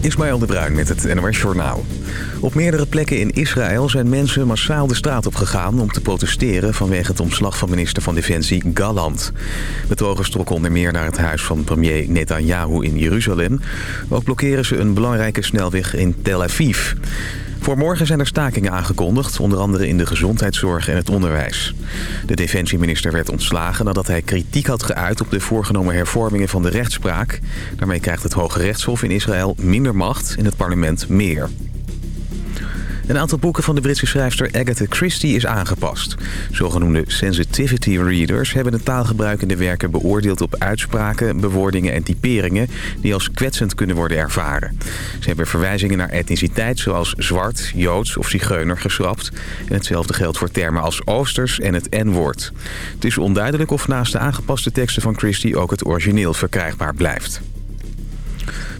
Ismaël de Bruin met het NOS Journaal. Op meerdere plekken in Israël zijn mensen massaal de straat op gegaan... om te protesteren vanwege het ontslag van minister van Defensie Galland. Betogers trokken onder meer naar het huis van premier Netanyahu in Jeruzalem. Ook blokkeren ze een belangrijke snelweg in Tel Aviv. Voor morgen zijn er stakingen aangekondigd, onder andere in de gezondheidszorg en het onderwijs. De defensieminister werd ontslagen nadat hij kritiek had geuit op de voorgenomen hervormingen van de rechtspraak. Daarmee krijgt het Hoge Rechtshof in Israël minder macht en het parlement meer. Een aantal boeken van de Britse schrijfster Agatha Christie is aangepast. Zogenoemde sensitivity readers hebben de werken beoordeeld op uitspraken, bewoordingen en typeringen die als kwetsend kunnen worden ervaren. Ze hebben verwijzingen naar etniciteit zoals zwart, joods of zigeuner geschrapt. En hetzelfde geldt voor termen als oosters en het n-woord. Het is onduidelijk of naast de aangepaste teksten van Christie ook het origineel verkrijgbaar blijft.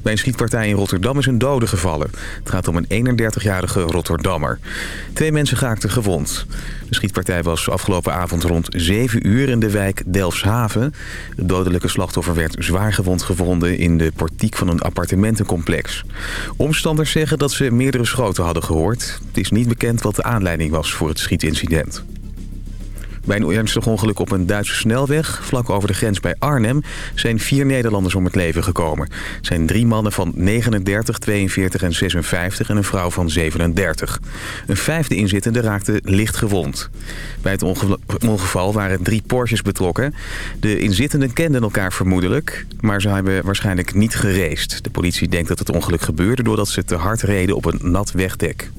Bij een schietpartij in Rotterdam is een dode gevallen. Het gaat om een 31-jarige Rotterdammer. Twee mensen raakten gewond. De schietpartij was afgelopen avond rond 7 uur in de wijk Delfshaven. Het dodelijke slachtoffer werd zwaar gewond gevonden in de portiek van een appartementencomplex. Omstanders zeggen dat ze meerdere schoten hadden gehoord. Het is niet bekend wat de aanleiding was voor het schietincident. Bij een ernstig ongeluk op een Duitse snelweg, vlak over de grens bij Arnhem, zijn vier Nederlanders om het leven gekomen. Het zijn drie mannen van 39, 42 en 56 en een vrouw van 37. Een vijfde inzittende raakte licht gewond. Bij het ongeval waren drie Porsches betrokken. De inzittenden kenden elkaar vermoedelijk, maar ze hebben waarschijnlijk niet gereest. De politie denkt dat het ongeluk gebeurde doordat ze te hard reden op een nat wegdek.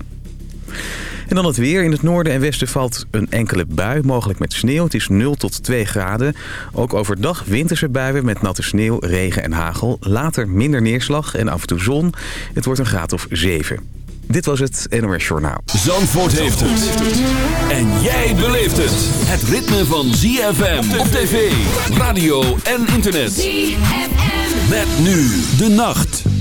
En dan het weer. In het noorden en westen valt een enkele bui, mogelijk met sneeuw. Het is 0 tot 2 graden. Ook overdag winterse buien met natte sneeuw, regen en hagel. Later minder neerslag en af en toe zon. Het wordt een graad of 7. Dit was het NOS Journaal. Zandvoort heeft het. En jij beleeft het. Het ritme van ZFM op tv, radio en internet. ZFM. Met nu de nacht.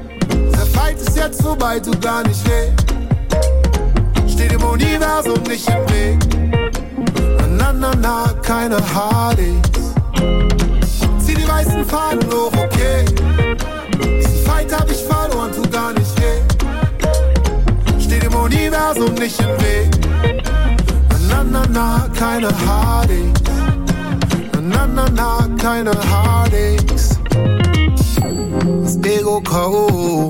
Fight ist jetzt vorbei, tut gar nicht weh. Steht im Universum nicht im Weg. Na, na, na, keine Hardys. Zieh die weißen Fahnen hoch, okay. Diesen Fight hab ich verloren, tut gar nicht weh. Steht im Universum nicht im Weg. Na, na, na, keine Hardys. Na, na, na, keine Hardys. Das Ego K.O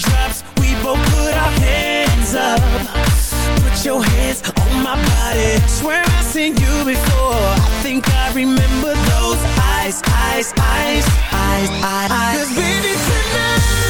drops go put our hands up. Put your hands on my body. Swear I've seen you before. I think I remember those eyes, eyes, eyes Eyes, eyes, eyes. Cause baby tonight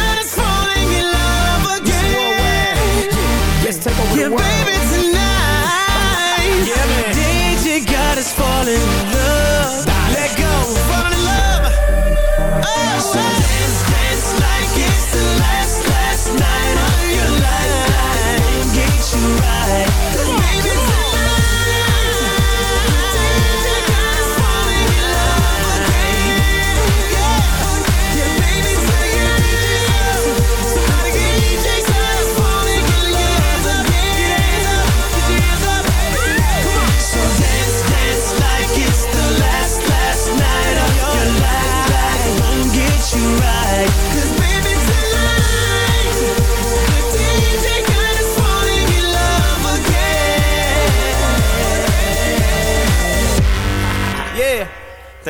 yeah, baby, tonight. Falling in love. Let go.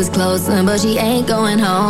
Is closing, but she ain't going home.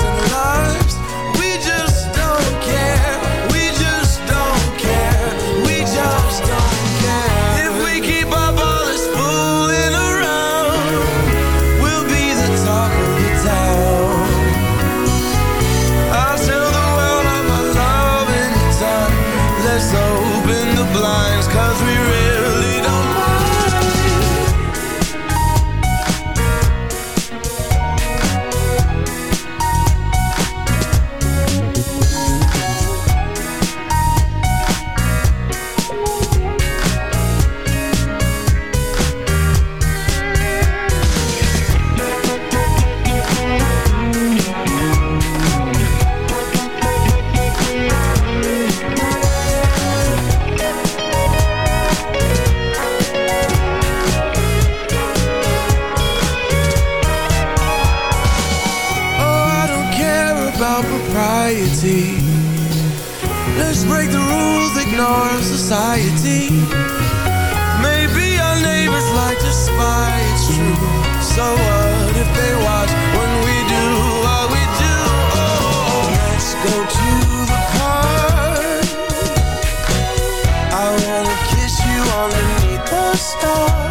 about propriety. Let's break the rules, ignore society. Maybe our neighbors like to spy, it's true. So what if they watch when we do what we do? Oh, let's go to the park. I wanna kiss you underneath the stars.